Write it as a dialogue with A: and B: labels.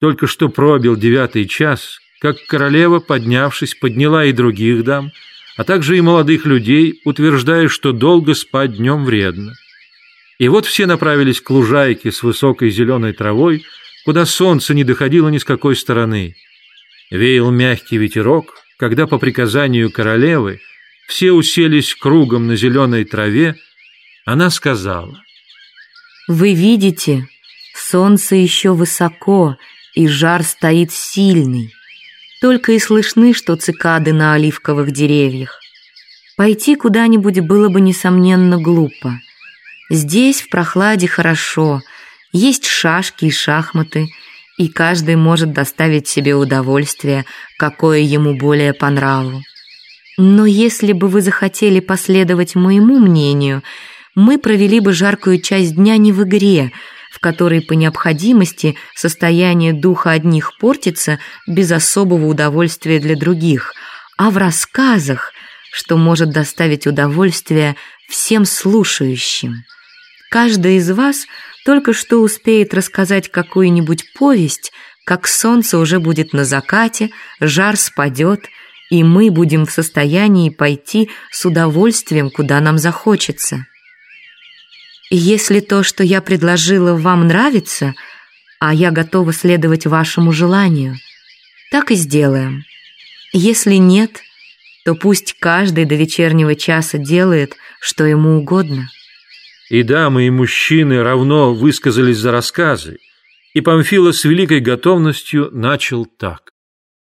A: Только что пробил девятый час, как королева, поднявшись, подняла и других дам, а также и молодых людей, утверждая, что долго спать днем вредно. И вот все направились к лужайке с высокой зеленой травой, куда солнце не доходило ни с какой стороны. Веял мягкий ветерок, когда по приказанию королевы все уселись кругом на зеленой траве, она сказала.
B: «Вы видите, солнце еще высоко, и жар стоит сильный. Только и слышны, что цикады на оливковых деревьях. Пойти куда-нибудь было бы, несомненно, глупо. Здесь в прохладе хорошо, есть шашки и шахматы, и каждый может доставить себе удовольствие, какое ему более по нраву. Но если бы вы захотели последовать моему мнению, мы провели бы жаркую часть дня не в игре, в которой по необходимости состояние духа одних портится без особого удовольствия для других, а в рассказах, что может доставить удовольствие всем слушающим. Каждый из вас только что успеет рассказать какую-нибудь повесть, как солнце уже будет на закате, жар спадет, и мы будем в состоянии пойти с удовольствием, куда нам захочется. Если то, что я предложила, вам нравится, а я готова следовать вашему желанию, так и сделаем. Если нет, то пусть каждый до вечернего часа делает, что ему угодно.
A: И дамы, и мужчины равно высказались за рассказы, и Памфила с великой готовностью начал так.